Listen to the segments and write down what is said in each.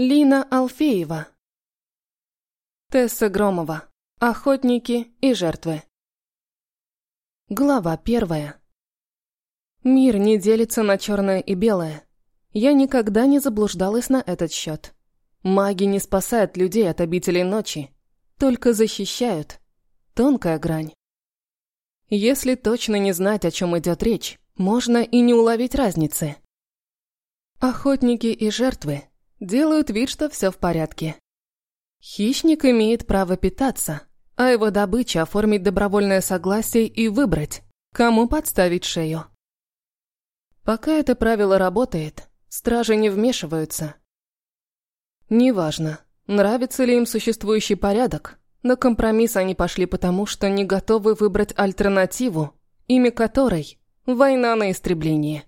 Лина Алфеева. Тесса Громова. Охотники и жертвы. Глава первая. Мир не делится на черное и белое. Я никогда не заблуждалась на этот счет. Маги не спасают людей от обителей ночи, только защищают. Тонкая грань. Если точно не знать, о чем идет речь, можно и не уловить разницы. Охотники и жертвы делают вид, что все в порядке. Хищник имеет право питаться, а его добыча оформить добровольное согласие и выбрать, кому подставить шею. Пока это правило работает, стражи не вмешиваются. Неважно, нравится ли им существующий порядок, на компромисс они пошли потому, что не готовы выбрать альтернативу, имя которой – война на истребление.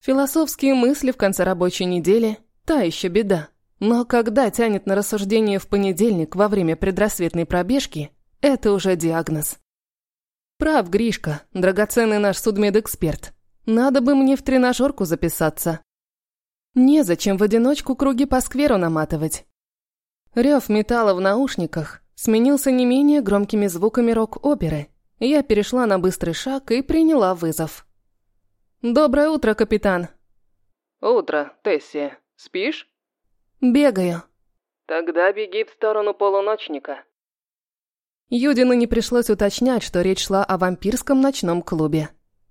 Философские мысли в конце рабочей недели – та еще беда. Но когда тянет на рассуждение в понедельник во время предрассветной пробежки, это уже диагноз. Прав, Гришка, драгоценный наш судмедэксперт. Надо бы мне в тренажерку записаться. Незачем в одиночку круги по скверу наматывать. Рев металла в наушниках сменился не менее громкими звуками рок-оперы. Я перешла на быстрый шаг и приняла вызов. «Доброе утро, капитан». «Утро, Тесси. Спишь?» «Бегаю». «Тогда беги в сторону полуночника». Юдину не пришлось уточнять, что речь шла о вампирском ночном клубе.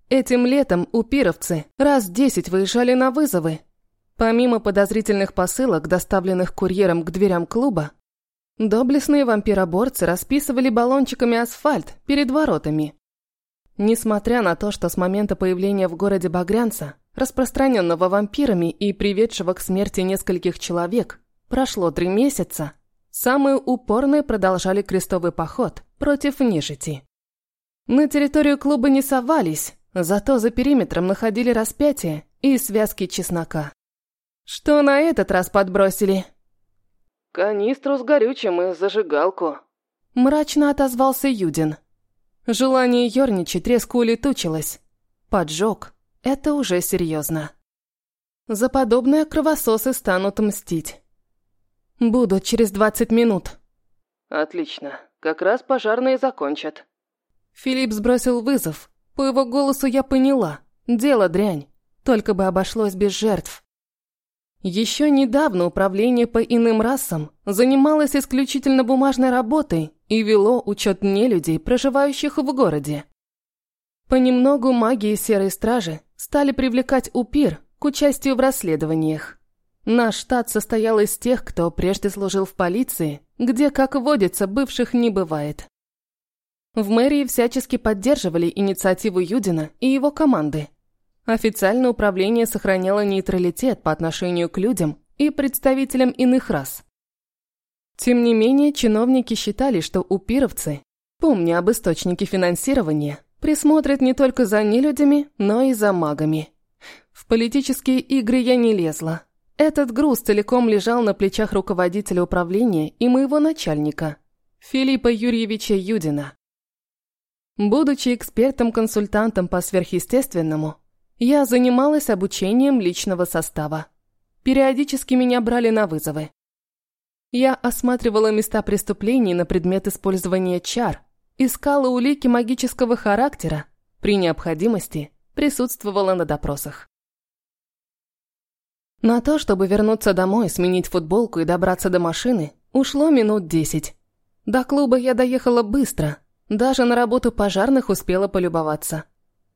Этим летом упировцы раз десять выезжали на вызовы. Помимо подозрительных посылок, доставленных курьером к дверям клуба, доблестные вампироборцы расписывали баллончиками асфальт перед воротами. Несмотря на то, что с момента появления в городе Багрянца, распространенного вампирами и приведшего к смерти нескольких человек, прошло три месяца, самые упорные продолжали крестовый поход против нежити. На территорию клуба не совались, зато за периметром находили распятие и связки чеснока. Что на этот раз подбросили? Канистру с горючим и зажигалку. Мрачно отозвался Юдин. Желание ерничать резко улетучилось. Поджог – это уже серьезно. За подобное кровососы станут мстить. Буду через двадцать минут. Отлично. Как раз пожарные закончат. Филипп сбросил вызов. По его голосу я поняла. Дело дрянь. Только бы обошлось без жертв. Еще недавно управление по иным расам занималось исключительно бумажной работой и вело учет нелюдей, проживающих в городе. Понемногу маги и серой стражи стали привлекать УПИР к участию в расследованиях. Наш штат состоял из тех, кто прежде служил в полиции, где, как водится, бывших не бывает. В мэрии всячески поддерживали инициативу Юдина и его команды. Официально управление сохраняло нейтралитет по отношению к людям и представителям иных рас. Тем не менее, чиновники считали, что упировцы, помня об источнике финансирования, присмотрят не только за нелюдями, но и за магами. В политические игры я не лезла. Этот груз целиком лежал на плечах руководителя управления и моего начальника, Филиппа Юрьевича Юдина. Будучи экспертом-консультантом по сверхъестественному, я занималась обучением личного состава. Периодически меня брали на вызовы. Я осматривала места преступлений на предмет использования чар, искала улики магического характера, при необходимости присутствовала на допросах. На то, чтобы вернуться домой, сменить футболку и добраться до машины, ушло минут десять. До клуба я доехала быстро, даже на работу пожарных успела полюбоваться.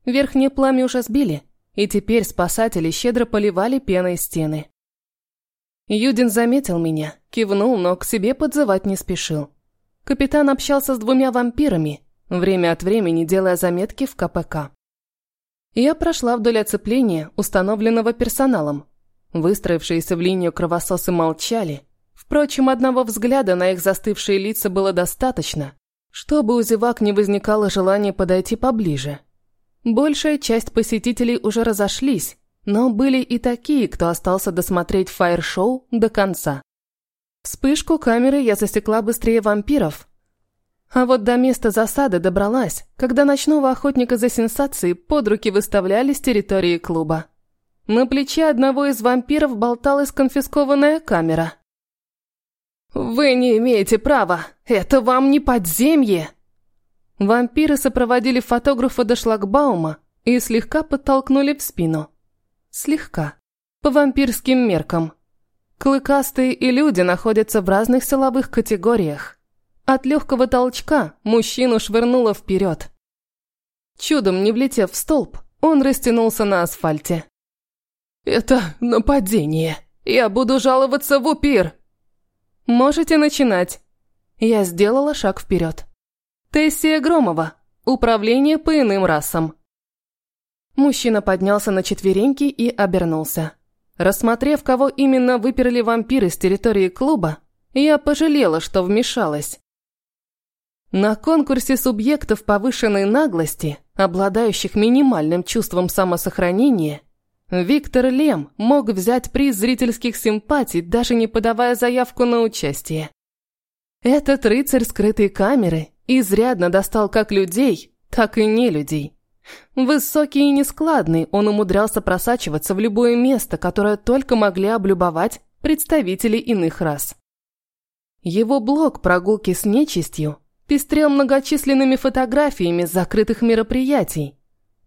Верхнее пламя уже сбили, и теперь спасатели щедро поливали пеной стены. Юдин заметил меня, кивнул, но к себе подзывать не спешил. Капитан общался с двумя вампирами, время от времени делая заметки в КПК. Я прошла вдоль оцепления, установленного персоналом. Выстроившиеся в линию кровососы молчали. Впрочем, одного взгляда на их застывшие лица было достаточно, чтобы у зевак не возникало желания подойти поближе. Большая часть посетителей уже разошлись, но были и такие, кто остался досмотреть фаер-шоу до конца. Вспышку камеры я засекла быстрее вампиров. А вот до места засады добралась, когда ночного охотника за сенсацией под руки выставляли с территории клуба. На плече одного из вампиров болталась конфискованная камера. «Вы не имеете права! Это вам не подземье!» Вампиры сопроводили фотографа до шлагбаума и слегка подтолкнули в спину. Слегка. По вампирским меркам. Клыкастые и люди находятся в разных силовых категориях. От легкого толчка мужчину швырнуло вперед. Чудом не влетев в столб, он растянулся на асфальте. «Это нападение. Я буду жаловаться в упир». «Можете начинать». Я сделала шаг вперед. Тессия Громова. Управление по иным расам. Мужчина поднялся на четвереньки и обернулся. Рассмотрев, кого именно выперли вампиры с территории клуба, я пожалела, что вмешалась. На конкурсе субъектов повышенной наглости, обладающих минимальным чувством самосохранения, Виктор Лем мог взять приз зрительских симпатий, даже не подавая заявку на участие. Этот рыцарь скрытой камеры Изрядно достал как людей, так и не людей. Высокий и нескладный, он умудрялся просачиваться в любое место, которое только могли облюбовать представители иных рас. Его блог прогулки с нечистью пестрел многочисленными фотографиями закрытых мероприятий.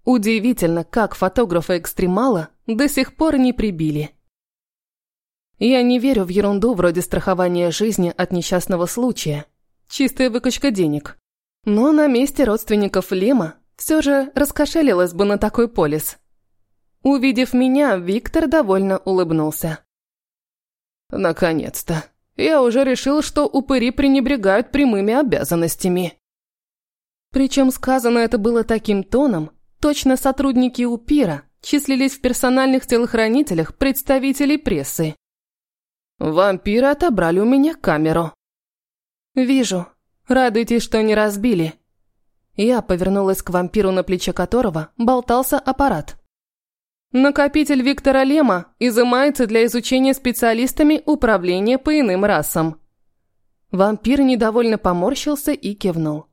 Удивительно, как фотографа-экстремала до сих пор не прибили. Я не верю в ерунду вроде страхования жизни от несчастного случая – Чистая выкачка денег. Но на месте родственников Лима все же раскошелилась бы на такой полис. Увидев меня, Виктор довольно улыбнулся. «Наконец-то. Я уже решил, что упыри пренебрегают прямыми обязанностями». Причем сказано это было таким тоном, точно сотрудники УПИРа числились в персональных телохранителях представителей прессы. «Вампиры отобрали у меня камеру», «Вижу. Радуйтесь, что не разбили». Я повернулась к вампиру, на плече которого болтался аппарат. Накопитель Виктора Лема изымается для изучения специалистами управления по иным расам. Вампир недовольно поморщился и кивнул.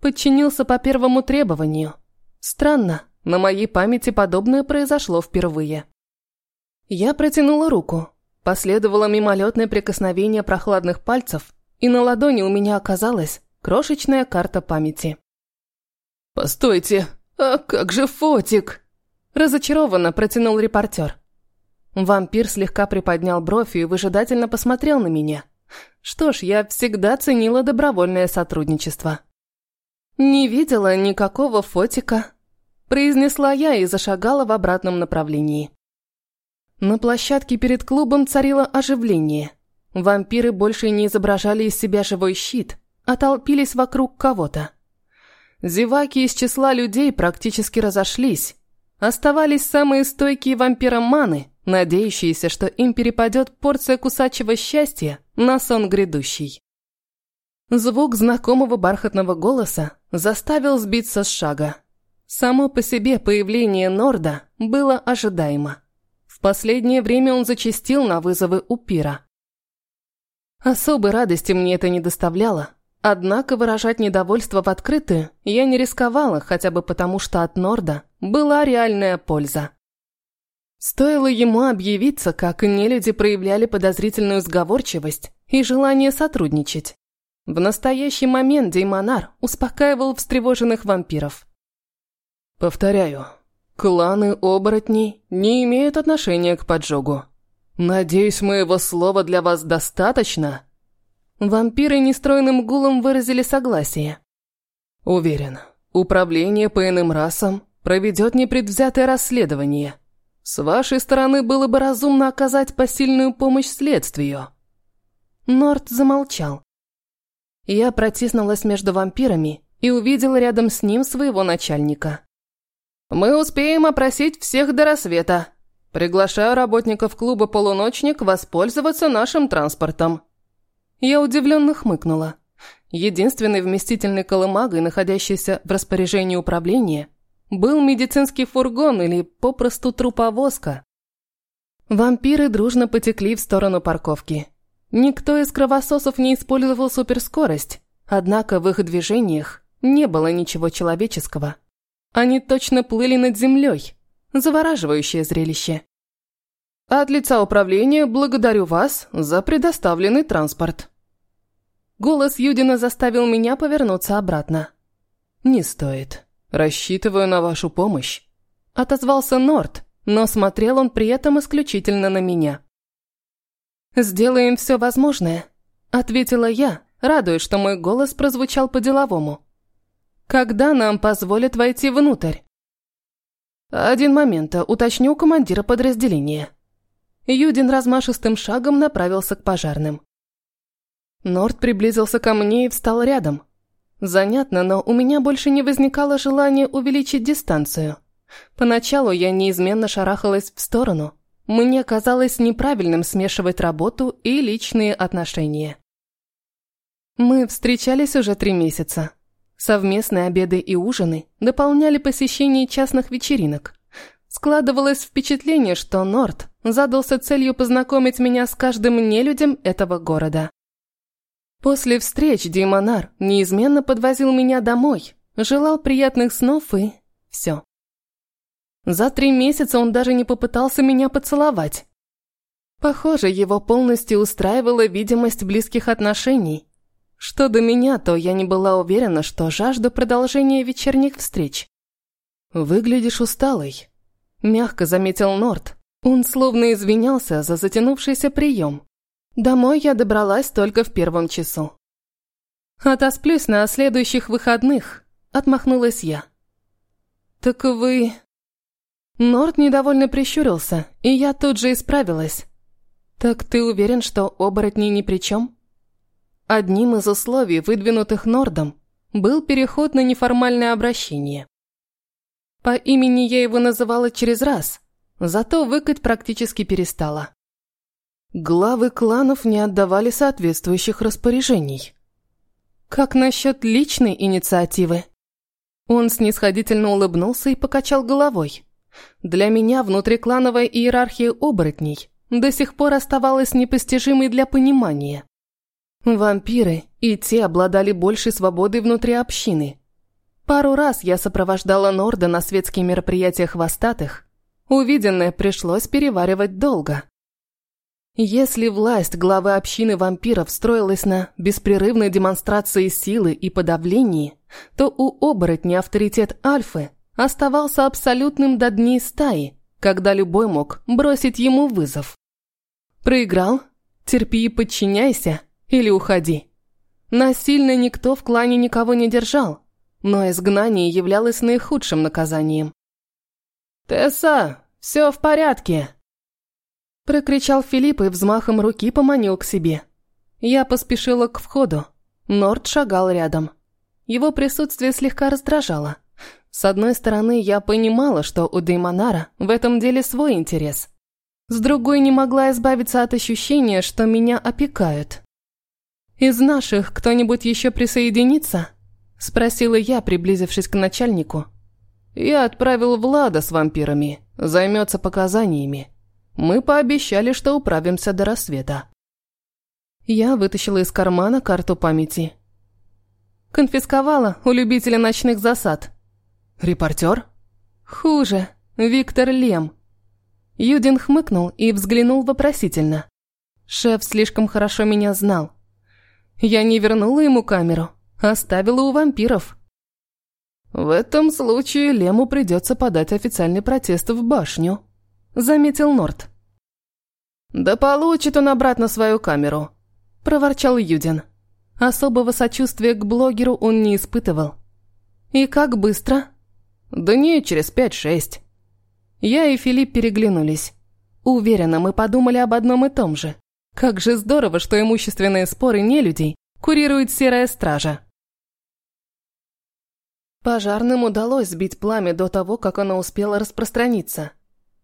Подчинился по первому требованию. Странно, на моей памяти подобное произошло впервые. Я протянула руку. Последовало мимолетное прикосновение прохладных пальцев, и на ладони у меня оказалась крошечная карта памяти. «Постойте, а как же фотик?» Разочарованно протянул репортер. Вампир слегка приподнял бровь и выжидательно посмотрел на меня. Что ж, я всегда ценила добровольное сотрудничество. «Не видела никакого фотика», – произнесла я и зашагала в обратном направлении. На площадке перед клубом царило оживление – Вампиры больше не изображали из себя живой щит, а толпились вокруг кого-то. Зеваки из числа людей практически разошлись. Оставались самые стойкие вампироманы, надеющиеся, что им перепадет порция кусачего счастья на сон грядущий. Звук знакомого бархатного голоса заставил сбиться с шага. Само по себе появление Норда было ожидаемо. В последнее время он зачастил на вызовы у пира. Особой радости мне это не доставляло. Однако выражать недовольство в открытую я не рисковала, хотя бы потому, что от Норда была реальная польза. Стоило ему объявиться, как нелюди проявляли подозрительную сговорчивость и желание сотрудничать. В настоящий момент Деймонар успокаивал встревоженных вампиров. «Повторяю, кланы оборотней не имеют отношения к поджогу. «Надеюсь, моего слова для вас достаточно?» Вампиры нестройным гулом выразили согласие. «Уверен, управление по иным расам проведет непредвзятое расследование. С вашей стороны было бы разумно оказать посильную помощь следствию». Норт замолчал. Я протиснулась между вампирами и увидела рядом с ним своего начальника. «Мы успеем опросить всех до рассвета», Приглашаю работников клуба «Полуночник» воспользоваться нашим транспортом». Я удивленно хмыкнула. Единственной вместительной колымагой, находящейся в распоряжении управления, был медицинский фургон или попросту труповозка. Вампиры дружно потекли в сторону парковки. Никто из кровососов не использовал суперскорость, однако в их движениях не было ничего человеческого. Они точно плыли над землей, Завораживающее зрелище. От лица управления благодарю вас за предоставленный транспорт». Голос Юдина заставил меня повернуться обратно. «Не стоит. Рассчитываю на вашу помощь», — отозвался Норт, но смотрел он при этом исключительно на меня. «Сделаем все возможное», — ответила я, радуясь, что мой голос прозвучал по-деловому. «Когда нам позволят войти внутрь?» «Один момент, уточню командира подразделения». Юдин размашистым шагом направился к пожарным. Норд приблизился ко мне и встал рядом. Занятно, но у меня больше не возникало желания увеличить дистанцию. Поначалу я неизменно шарахалась в сторону. Мне казалось неправильным смешивать работу и личные отношения. Мы встречались уже три месяца. Совместные обеды и ужины дополняли посещение частных вечеринок. Складывалось впечатление, что Норд задался целью познакомить меня с каждым нелюдем этого города. После встреч Димонар неизменно подвозил меня домой, желал приятных снов и... все. За три месяца он даже не попытался меня поцеловать. Похоже, его полностью устраивала видимость близких отношений. Что до меня, то я не была уверена, что жажду продолжения вечерних встреч. «Выглядишь усталой», – мягко заметил Норт. Он словно извинялся за затянувшийся прием. Домой я добралась только в первом часу. «Отосплюсь на следующих выходных», – отмахнулась я. «Так вы...» Норт недовольно прищурился, и я тут же исправилась. «Так ты уверен, что оборотни ни при чем?» Одним из условий, выдвинутых Нордом, был переход на неформальное обращение. По имени я его называла через раз, зато выкать практически перестала. Главы кланов не отдавали соответствующих распоряжений. Как насчет личной инициативы? Он снисходительно улыбнулся и покачал головой. Для меня внутриклановая иерархия оборотней до сих пор оставалась непостижимой для понимания. Вампиры и те обладали большей свободой внутри общины. Пару раз я сопровождала Норда на светские мероприятия хвостатых. Увиденное пришлось переваривать долго. Если власть главы общины вампиров строилась на беспрерывной демонстрации силы и подавлении, то у оборотня авторитет Альфы оставался абсолютным до дней стаи, когда любой мог бросить ему вызов. Проиграл? Терпи и подчиняйся или уходи. Насильно никто в клане никого не держал, но изгнание являлось наихудшим наказанием. «Тесса, все в порядке!» Прокричал Филипп и взмахом руки поманил к себе. Я поспешила к входу. Норд шагал рядом. Его присутствие слегка раздражало. С одной стороны, я понимала, что у Деймонара в этом деле свой интерес. С другой, не могла избавиться от ощущения, что меня опекают. «Из наших кто-нибудь еще присоединится?» Спросила я, приблизившись к начальнику. «Я отправил Влада с вампирами, займется показаниями», мы пообещали, что управимся до рассвета. Я вытащила из кармана карту памяти. Конфисковала у любителя ночных засад. Репортер? Хуже. Виктор Лем. Юдин хмыкнул и взглянул вопросительно. Шеф слишком хорошо меня знал. Я не вернула ему камеру, оставила у вампиров. В этом случае Лему придется подать официальный протест в башню заметил Норт. «Да получит он обратно свою камеру», – проворчал Юдин. Особого сочувствия к блогеру он не испытывал. «И как быстро?» «Да не, через пять-шесть». Я и Филипп переглянулись. Уверена, мы подумали об одном и том же. Как же здорово, что имущественные споры не людей курирует серая стража. Пожарным удалось сбить пламя до того, как оно успело распространиться.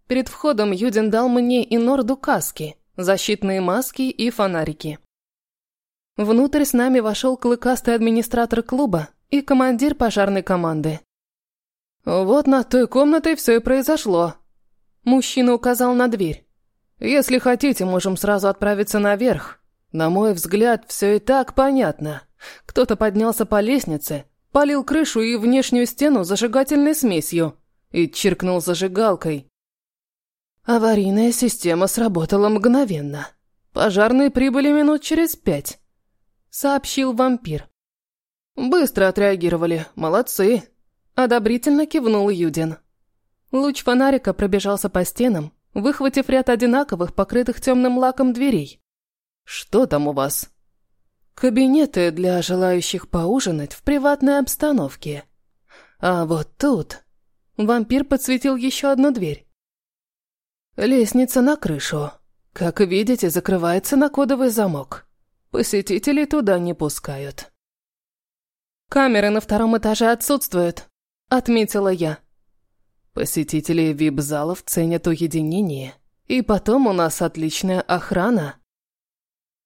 Перед входом Юдин дал мне и Норду каски, защитные маски и фонарики. Внутрь с нами вошел клыкастый администратор клуба и командир пожарной команды. «Вот на той комнатой все и произошло», – мужчина указал на дверь. «Если хотите, можем сразу отправиться наверх. На мой взгляд, все и так понятно. Кто-то поднялся по лестнице, полил крышу и внешнюю стену зажигательной смесью и чиркнул зажигалкой. Аварийная система сработала мгновенно. Пожарные прибыли минут через пять, сообщил вампир. Быстро отреагировали, молодцы. Одобрительно кивнул Юдин. Луч фонарика пробежался по стенам, выхватив ряд одинаковых, покрытых темным лаком дверей. «Что там у вас?» «Кабинеты для желающих поужинать в приватной обстановке. А вот тут...» Вампир подсветил еще одну дверь. «Лестница на крышу. Как видите, закрывается на кодовый замок. Посетителей туда не пускают». «Камеры на втором этаже отсутствуют», — отметила я. Посетители вип-залов ценят уединение. И потом у нас отличная охрана.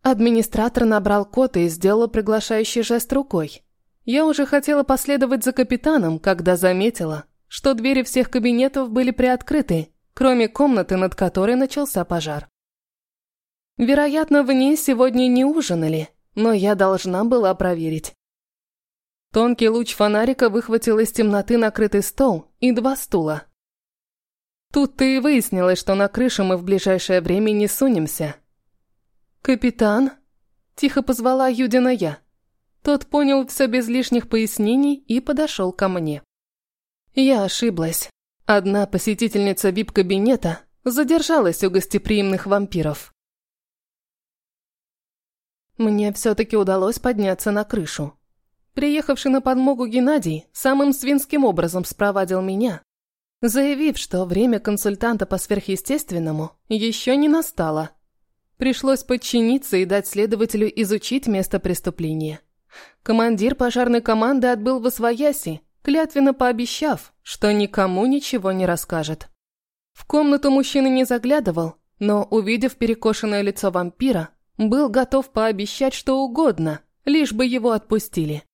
Администратор набрал код и сделал приглашающий жест рукой. Я уже хотела последовать за капитаном, когда заметила, что двери всех кабинетов были приоткрыты, кроме комнаты, над которой начался пожар. Вероятно, в ней сегодня не ужинали, но я должна была проверить. Тонкий луч фонарика выхватил из темноты накрытый стол и два стула. Тут-то и выяснилось, что на крышу мы в ближайшее время не сунемся. «Капитан?» – тихо позвала Юдина я. Тот понял все без лишних пояснений и подошел ко мне. Я ошиблась. Одна посетительница вип-кабинета задержалась у гостеприимных вампиров. Мне все-таки удалось подняться на крышу. Приехавший на подмогу Геннадий самым свинским образом спровадил меня, заявив, что время консультанта по сверхъестественному еще не настало. Пришлось подчиниться и дать следователю изучить место преступления. Командир пожарной команды отбыл в Освояси, клятвенно пообещав, что никому ничего не расскажет. В комнату мужчина не заглядывал, но, увидев перекошенное лицо вампира, был готов пообещать что угодно, лишь бы его отпустили.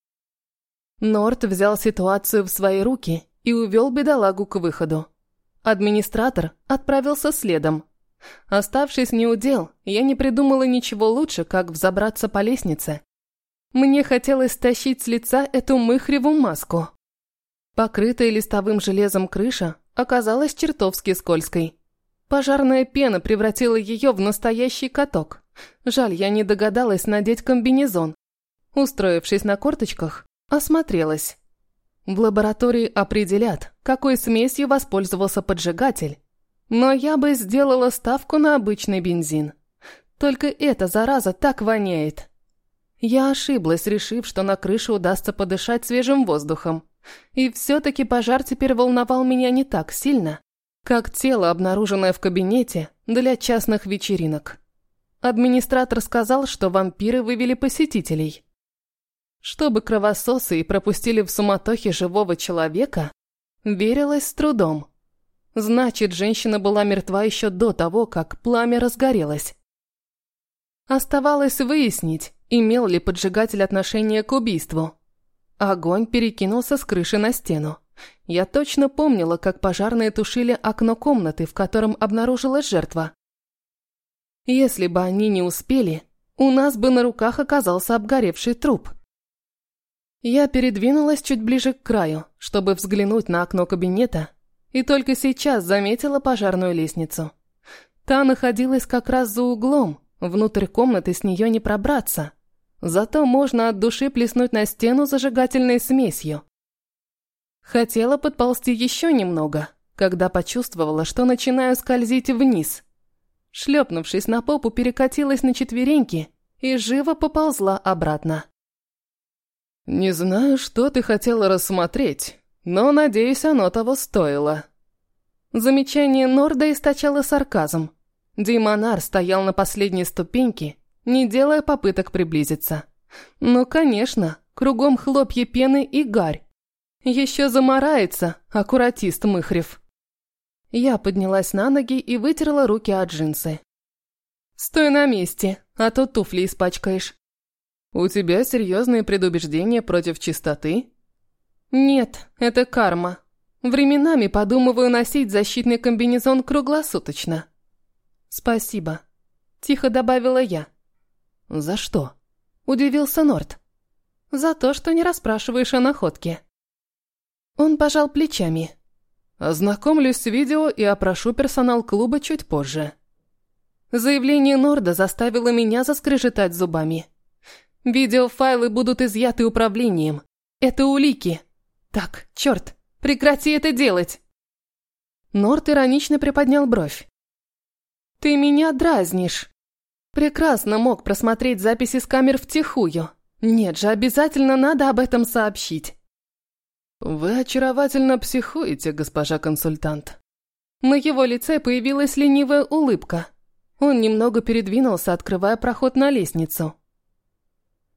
Норт взял ситуацию в свои руки и увел бедолагу к выходу. Администратор отправился следом. Оставшись неудел, я не придумала ничего лучше, как взобраться по лестнице. Мне хотелось стащить с лица эту мыхреву маску. Покрытая листовым железом крыша оказалась чертовски скользкой. Пожарная пена превратила ее в настоящий каток. Жаль, я не догадалась надеть комбинезон. Устроившись на корточках, Осмотрелась. В лаборатории определят, какой смесью воспользовался поджигатель. Но я бы сделала ставку на обычный бензин. Только эта зараза так воняет. Я ошиблась, решив, что на крыше удастся подышать свежим воздухом. И все-таки пожар теперь волновал меня не так сильно, как тело, обнаруженное в кабинете для частных вечеринок. Администратор сказал, что вампиры вывели посетителей. Чтобы кровососы и пропустили в суматохе живого человека, верилось с трудом. Значит, женщина была мертва еще до того, как пламя разгорелось. Оставалось выяснить, имел ли поджигатель отношение к убийству. Огонь перекинулся с крыши на стену. Я точно помнила, как пожарные тушили окно комнаты, в котором обнаружилась жертва. Если бы они не успели, у нас бы на руках оказался обгоревший труп – я передвинулась чуть ближе к краю, чтобы взглянуть на окно кабинета, и только сейчас заметила пожарную лестницу. Та находилась как раз за углом, внутрь комнаты с нее не пробраться. Зато можно от души плеснуть на стену зажигательной смесью. Хотела подползти еще немного, когда почувствовала, что начинаю скользить вниз. Шлепнувшись на попу, перекатилась на четвереньки и живо поползла обратно. «Не знаю, что ты хотела рассмотреть, но, надеюсь, оно того стоило». Замечание Норда источало сарказм. Димонар стоял на последней ступеньке, не делая попыток приблизиться. Ну, конечно, кругом хлопья пены и гарь. Еще заморается, аккуратист Мыхрев. Я поднялась на ноги и вытерла руки от джинсы. «Стой на месте, а то туфли испачкаешь». «У тебя серьезные предубеждения против чистоты?» «Нет, это карма. Временами подумываю носить защитный комбинезон круглосуточно». «Спасибо», – тихо добавила я. «За что?» – удивился Норт. «За то, что не расспрашиваешь о находке». Он пожал плечами. Ознакомлюсь с видео и опрошу персонал клуба чуть позже. Заявление Норда заставило меня заскрежетать зубами. Видеофайлы будут изъяты управлением. Это улики. Так, черт, прекрати это делать. Норд иронично приподнял бровь. Ты меня дразнишь. Прекрасно мог просмотреть записи с камер втихую. Нет же, обязательно надо об этом сообщить. «Вы очаровательно психуете, госпожа консультант». На его лице появилась ленивая улыбка. Он немного передвинулся, открывая проход на лестницу.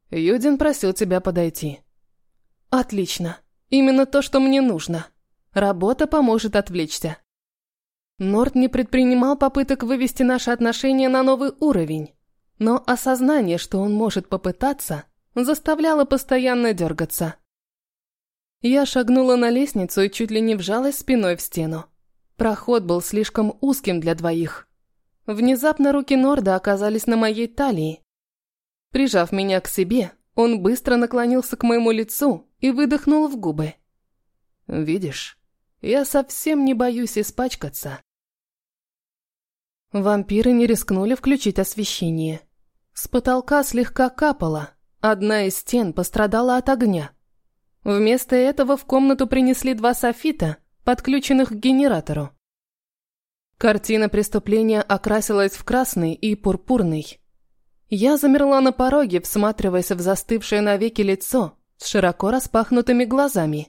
«Юдин просил тебя подойти». «Отлично. Именно то, что мне нужно. Работа поможет отвлечься». Норт не предпринимал попыток вывести наши отношения на новый уровень, но осознание, что он может попытаться, заставляло постоянно дергаться. Я шагнула на лестницу и чуть ли не вжалась спиной в стену. Проход был слишком узким для двоих. Внезапно руки Норда оказались на моей талии. Прижав меня к себе, он быстро наклонился к моему лицу и выдохнул в губы. «Видишь, я совсем не боюсь испачкаться». Вампиры не рискнули включить освещение. С потолка слегка капало, одна из стен пострадала от огня. Вместо этого в комнату принесли два софита, подключенных к генератору. Картина преступления окрасилась в красный и пурпурный. Я замерла на пороге, всматриваясь в застывшее навеки лицо с широко распахнутыми глазами.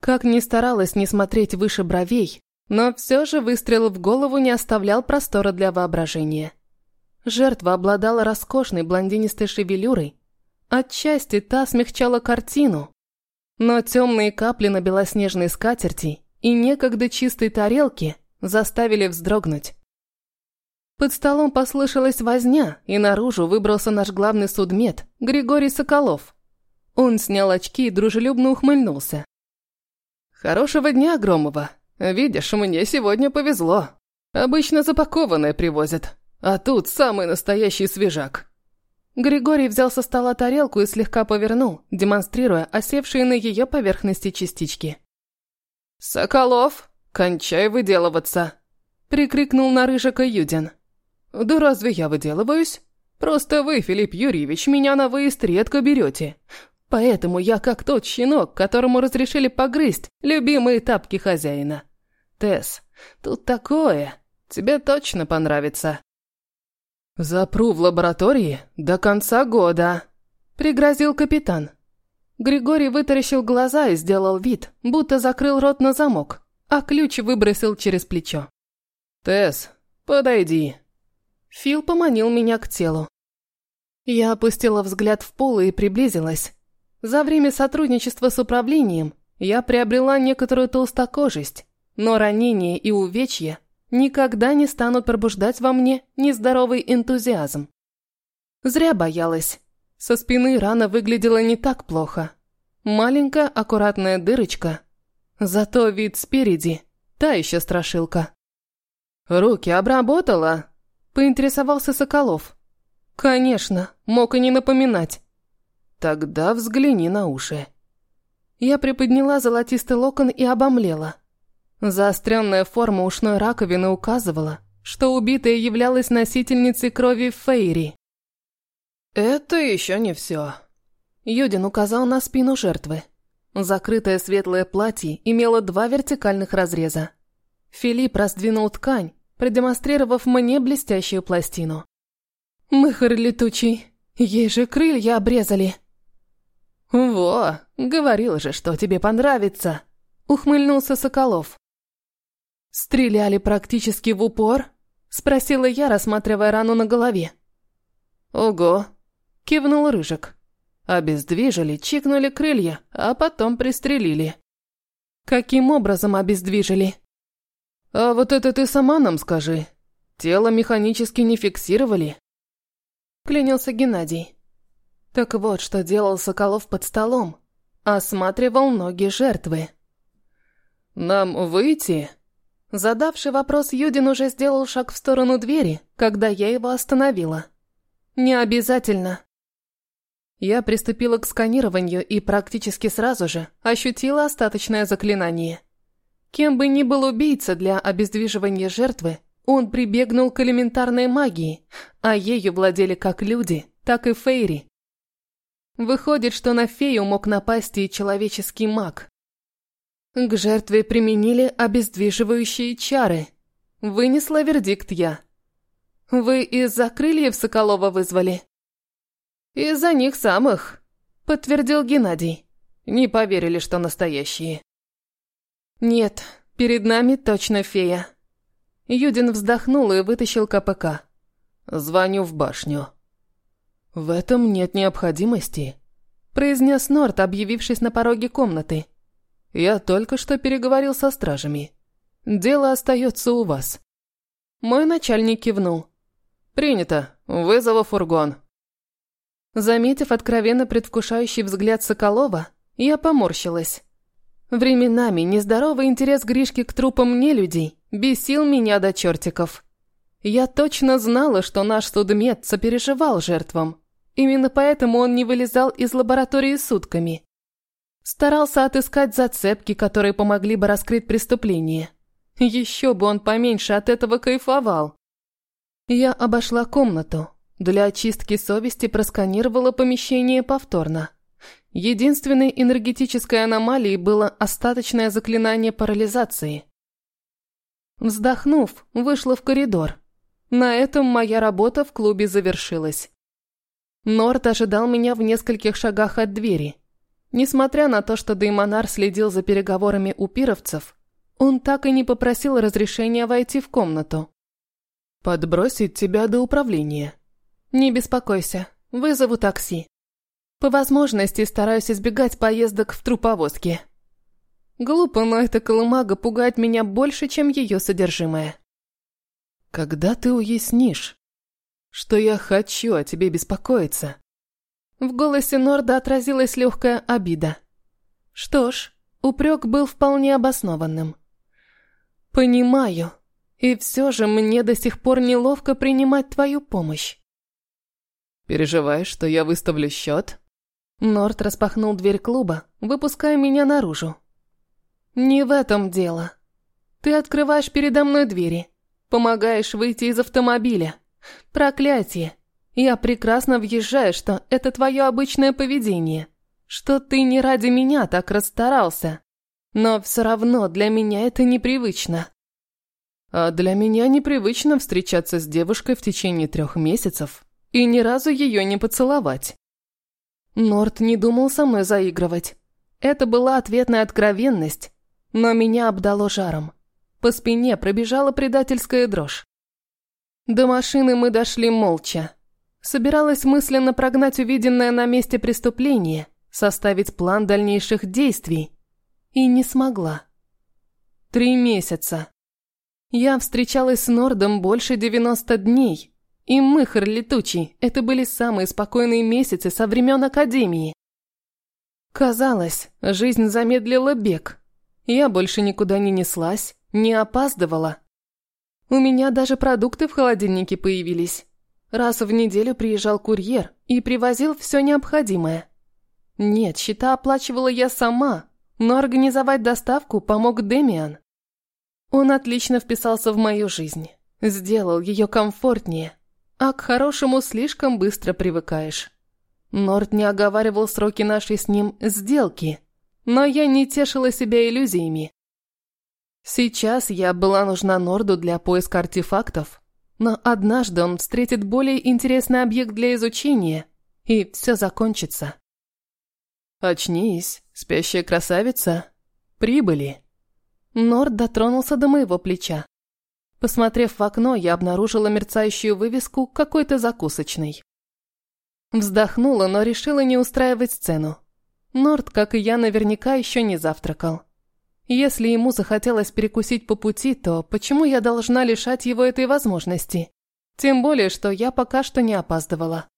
Как ни старалась не смотреть выше бровей, но все же выстрел в голову не оставлял простора для воображения. Жертва обладала роскошной блондинистой шевелюрой. Отчасти та смягчала картину, но темные капли на белоснежной скатерти и некогда чистой тарелке заставили вздрогнуть. Под столом послышалась возня, и наружу выбрался наш главный судмед, Григорий Соколов. Он снял очки и дружелюбно ухмыльнулся. «Хорошего дня, Громова. Видишь, мне сегодня повезло. Обычно запакованное привозят, а тут самый настоящий свежак. Григорий взял со стола тарелку и слегка повернул, демонстрируя осевшие на ее поверхности частички. «Соколов, кончай выделываться!» – прикрикнул на Рыжика Юдин. «Да разве я выделываюсь? Просто вы, Филипп Юрьевич, меня на выезд редко берете. Поэтому я как тот щенок, которому разрешили погрызть любимые тапки хозяина. Тесс, тут такое, тебе точно понравится». «Запру в лаборатории до конца года», — пригрозил капитан. Григорий вытаращил глаза и сделал вид, будто закрыл рот на замок, а ключ выбросил через плечо. «Тесс, подойди». Фил поманил меня к телу. Я опустила взгляд в пол и приблизилась. За время сотрудничества с управлением я приобрела некоторую толстокожесть, но ранения и увечья никогда не станут пробуждать во мне нездоровый энтузиазм. Зря боялась. Со спины рана выглядела не так плохо. Маленькая аккуратная дырочка. Зато вид спереди – та еще страшилка. «Руки обработала?» – поинтересовался Соколов. «Конечно, мог и не напоминать». «Тогда взгляни на уши». Я приподняла золотистый локон и обомлела – Заостренная форма ушной раковины указывала, что убитая являлась носительницей крови Фейри. «Это еще не все». Юдин указал на спину жертвы. Закрытое светлое платье имело два вертикальных разреза. Филипп раздвинул ткань, продемонстрировав мне блестящую пластину. «Мыхарь летучий, ей же крылья обрезали». «Во, говорил же, что тебе понравится», — ухмыльнулся Соколов. «Стреляли практически в упор?» – спросила я, рассматривая рану на голове. «Ого!» – кивнул Рыжик. Обездвижили, чикнули крылья, а потом пристрелили. «Каким образом обездвижили?» «А вот это ты сама нам скажи. Тело механически не фиксировали?» Клянился Геннадий. Так вот, что делал Соколов под столом. Осматривал ноги жертвы. «Нам выйти?» Задавший вопрос Юдин уже сделал шаг в сторону двери, когда я его остановила. «Не обязательно». Я приступила к сканированию и практически сразу же ощутила остаточное заклинание. Кем бы ни был убийца для обездвиживания жертвы, он прибегнул к элементарной магии, а ею владели как люди, так и фейри. Выходит, что на фею мог напасть и человеческий маг. К жертве применили обездвиживающие чары. Вынесла вердикт я. Вы из-за крыльев Соколова вызвали? Из-за них самых, подтвердил Геннадий. Не поверили, что настоящие. Нет, перед нами точно фея. Юдин вздохнул и вытащил КПК. «Звоню в башню». «В этом нет необходимости», – произнес Норт, объявившись на пороге комнаты. «Я только что переговорил со стражами. Дело остается у вас». Мой начальник кивнул. «Принято. Вызову фургон». Заметив откровенно предвкушающий взгляд Соколова, я поморщилась. Временами нездоровый интерес Гришки к трупам нелюдей бесил меня до чертиков. Я точно знала, что наш судмед сопереживал жертвам. Именно поэтому он не вылезал из лаборатории сутками. Старался отыскать зацепки, которые помогли бы раскрыть преступление. Еще бы он поменьше от этого кайфовал. Я обошла комнату. Для очистки совести просканировала помещение повторно. Единственной энергетической аномалией было остаточное заклинание парализации. Вздохнув, вышла в коридор. На этом моя работа в клубе завершилась. Норт ожидал меня в нескольких шагах от двери. Несмотря на то, что Деймонар следил за переговорами у пировцев, он так и не попросил разрешения войти в комнату. «Подбросить тебя до управления». «Не беспокойся, вызову такси». По возможности стараюсь избегать поездок в труповозке. Глупо, но эта колымага пугает меня больше, чем ее содержимое. Когда ты уяснишь, что я хочу о тебе беспокоиться? В голосе Норда отразилась легкая обида. Что ж, упрек был вполне обоснованным. Понимаю, и все же мне до сих пор неловко принимать твою помощь. Переживаешь, что я выставлю счет? Норт распахнул дверь клуба, выпуская меня наружу. «Не в этом дело. Ты открываешь передо мной двери, помогаешь выйти из автомобиля. Проклятие! Я прекрасно въезжаю, что это твое обычное поведение, что ты не ради меня так расстарался. Но все равно для меня это непривычно». «А для меня непривычно встречаться с девушкой в течение трех месяцев и ни разу ее не поцеловать». Норт не думал со мной заигрывать. Это была ответная откровенность, но меня обдало жаром. По спине пробежала предательская дрожь. До машины мы дошли молча. Собиралась мысленно прогнать увиденное на месте преступления, составить план дальнейших действий. И не смогла. Три месяца. Я встречалась с Нордом больше 90 дней, и мыхр летучий – это были самые спокойные месяцы со времен Академии. Казалось, жизнь замедлила бег. Я больше никуда не неслась, не опаздывала. У меня даже продукты в холодильнике появились. Раз в неделю приезжал курьер и привозил все необходимое. Нет, счета оплачивала я сама, но организовать доставку помог Демиан. Он отлично вписался в мою жизнь, сделал ее комфортнее, а к хорошему слишком быстро привыкаешь. Норд не оговаривал сроки нашей с ним сделки, но я не тешила себя иллюзиями. Сейчас я была нужна Норду для поиска артефактов, но однажды он встретит более интересный объект для изучения, и все закончится. «Очнись, спящая красавица. Прибыли». Норд дотронулся до моего плеча. Посмотрев в окно, я обнаружила мерцающую вывеску какой-то закусочной. Вздохнула, но решила не устраивать сцену. Норд, как и я, наверняка еще не завтракал. Если ему захотелось перекусить по пути, то почему я должна лишать его этой возможности? Тем более, что я пока что не опаздывала.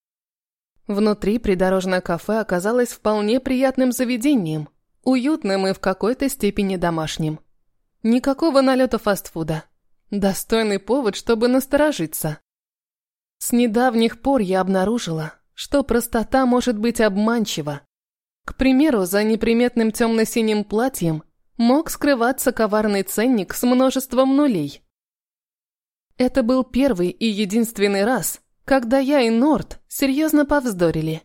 Внутри придорожное кафе оказалось вполне приятным заведением, уютным и в какой-то степени домашним. Никакого налета фастфуда. Достойный повод, чтобы насторожиться. С недавних пор я обнаружила, что простота может быть обманчива. К примеру, за неприметным темно-синим платьем мог скрываться коварный ценник с множеством нулей. Это был первый и единственный раз, когда я и Норт серьезно повздорили.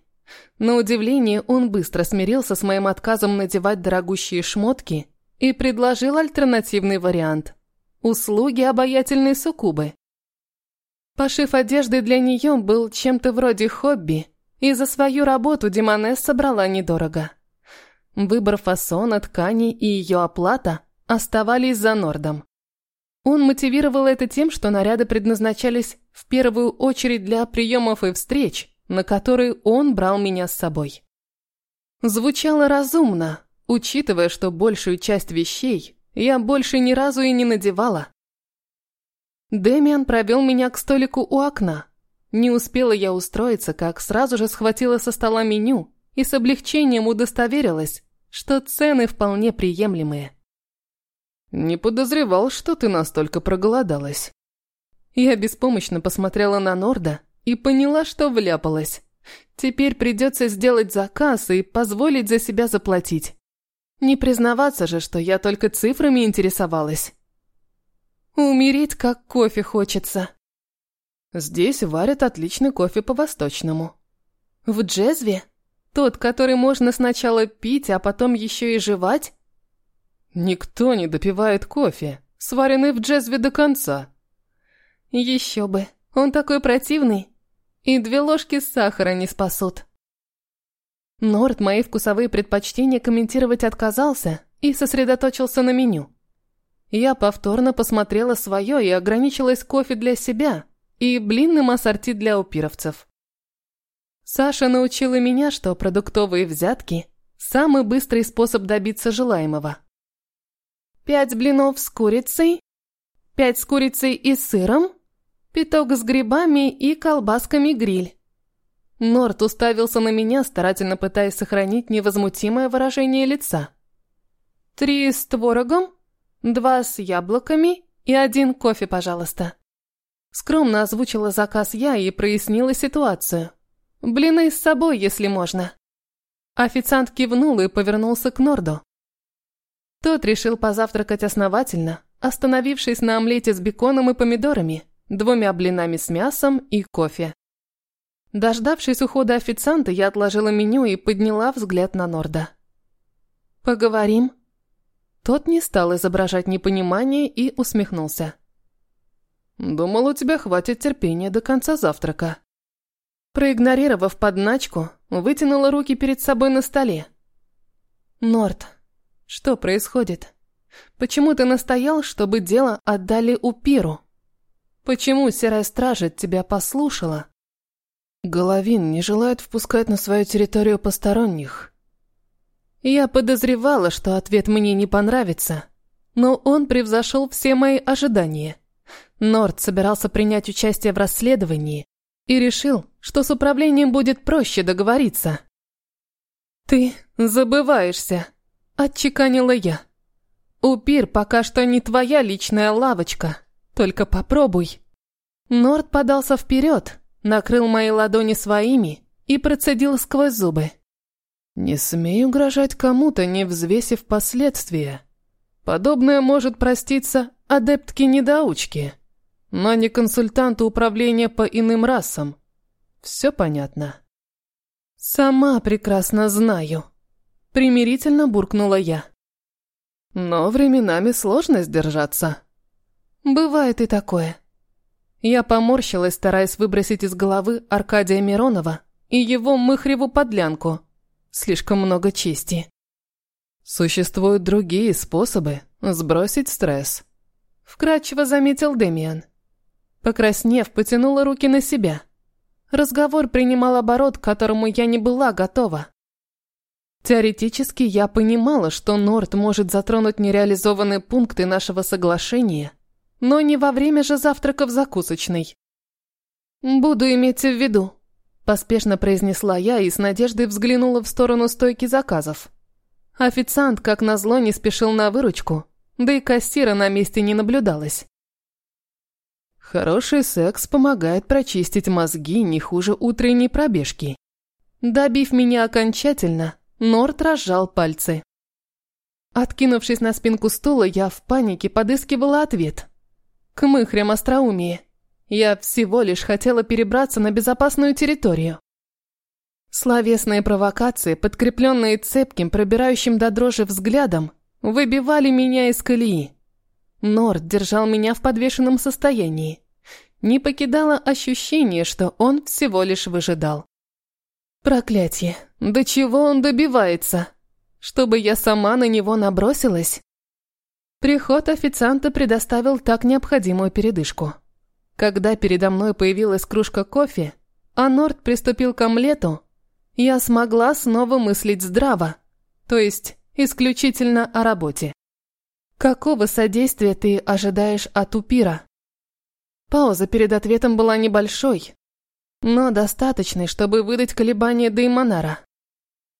На удивление, он быстро смирился с моим отказом надевать дорогущие шмотки и предложил альтернативный вариант – услуги обаятельной суккубы. Пошив одежды для нее был чем-то вроде хобби, и за свою работу Димонес собрала недорого. Выбор фасона, ткани и ее оплата оставались за Нордом. Он мотивировал это тем, что наряды предназначались в первую очередь для приемов и встреч, на которые он брал меня с собой. Звучало разумно, учитывая, что большую часть вещей я больше ни разу и не надевала. Дэмиан провел меня к столику у окна. Не успела я устроиться, как сразу же схватила со стола меню и с облегчением удостоверилась, что цены вполне приемлемые. «Не подозревал, что ты настолько проголодалась». Я беспомощно посмотрела на Норда и поняла, что вляпалась. Теперь придется сделать заказ и позволить за себя заплатить. Не признаваться же, что я только цифрами интересовалась. Умереть, как кофе хочется. Здесь варят отличный кофе по-восточному. В джезве? Тот, который можно сначала пить, а потом еще и жевать? Никто не допивает кофе, сваренный в джезве до конца. Еще бы, он такой противный. И две ложки сахара не спасут. Норд мои вкусовые предпочтения комментировать отказался и сосредоточился на меню. Я повторно посмотрела свое и ограничилась кофе для себя и блинным ассорти для упировцев. Саша научила меня, что продуктовые взятки – самый быстрый способ добиться желаемого. Пять блинов с курицей, пять с курицей и сыром, пяток с грибами и колбасками гриль. Норт уставился на меня, старательно пытаясь сохранить невозмутимое выражение лица. Три с творогом, два с яблоками и один кофе, пожалуйста. Скромно озвучила заказ я и прояснила ситуацию. Блины с собой, если можно. Официант кивнул и повернулся к Норду. Тот решил позавтракать основательно, остановившись на омлете с беконом и помидорами, двумя блинами с мясом и кофе. Дождавшись ухода официанта, я отложила меню и подняла взгляд на Норда. «Поговорим?» Тот не стал изображать непонимание и усмехнулся. «Думал, у тебя хватит терпения до конца завтрака». Проигнорировав подначку, вытянула руки перед собой на столе. «Норд, что происходит? Почему ты настоял, чтобы дело отдали Упиру? Почему Серая Стража тебя послушала? Головин не желает впускать на свою территорию посторонних. Я подозревала, что ответ мне не понравится, но он превзошел все мои ожидания. Норд собирался принять участие в расследовании и решил, что с управлением будет проще договориться. «Ты забываешься», Отчеканила я. Упир пока что не твоя личная лавочка. Только попробуй. Норд подался вперед, накрыл мои ладони своими и процедил сквозь зубы. «Не смей угрожать кому-то, не взвесив последствия. Подобное может проститься адептке-недоучке, но не консультанту управления по иным расам. Все понятно?» «Сама прекрасно знаю», Примирительно буркнула я. Но временами сложно сдержаться. Бывает и такое. Я поморщилась, стараясь выбросить из головы Аркадия Миронова и его мыхреву подлянку. Слишком много чести. Существуют другие способы сбросить стресс. Вкратчиво заметил Демиан. Покраснев, потянула руки на себя. Разговор принимал оборот, к которому я не была готова. Теоретически я понимала, что Норд может затронуть нереализованные пункты нашего соглашения, но не во время же завтрака в закусочной. «Буду иметь в виду», – поспешно произнесла я и с надеждой взглянула в сторону стойки заказов. Официант, как назло, не спешил на выручку, да и кассира на месте не наблюдалось. Хороший секс помогает прочистить мозги не хуже утренней пробежки. Добив меня окончательно, Норт разжал пальцы. Откинувшись на спинку стула, я в панике подыскивала ответ. К мыхрям остроумии. Я всего лишь хотела перебраться на безопасную территорию. Словесные провокации, подкрепленные цепким, пробирающим до дрожи взглядом, выбивали меня из колеи. Норд держал меня в подвешенном состоянии. Не покидало ощущение, что он всего лишь выжидал. Проклятие, до чего он добивается? Чтобы я сама на него набросилась? Приход официанта предоставил так необходимую передышку. Когда передо мной появилась кружка кофе, а Норд приступил к омлету, я смогла снова мыслить здраво, то есть исключительно о работе. Какого содействия ты ожидаешь от Упира? Пауза перед ответом была небольшой, но достаточной, чтобы выдать колебания Деймонара.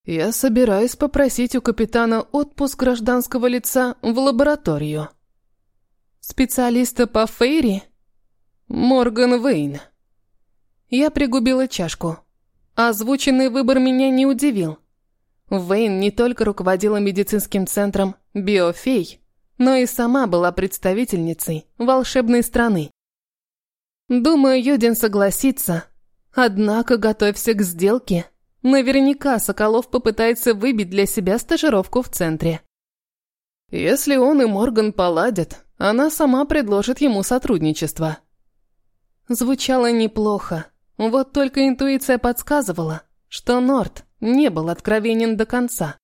Я собираюсь попросить у капитана отпуск гражданского лица в лабораторию. Специалиста по Фейри? Морган Вейн. Я пригубила чашку. Озвученный выбор меня не удивил. Вейн не только руководила медицинским центром «Биофей», но и сама была представительницей волшебной страны. Думаю, Юдин согласится. Однако готовься к сделке. Наверняка Соколов попытается выбить для себя стажировку в центре. Если он и Морган поладят, она сама предложит ему сотрудничество. Звучало неплохо. Вот только интуиция подсказывала, что Норт не был откровенен до конца.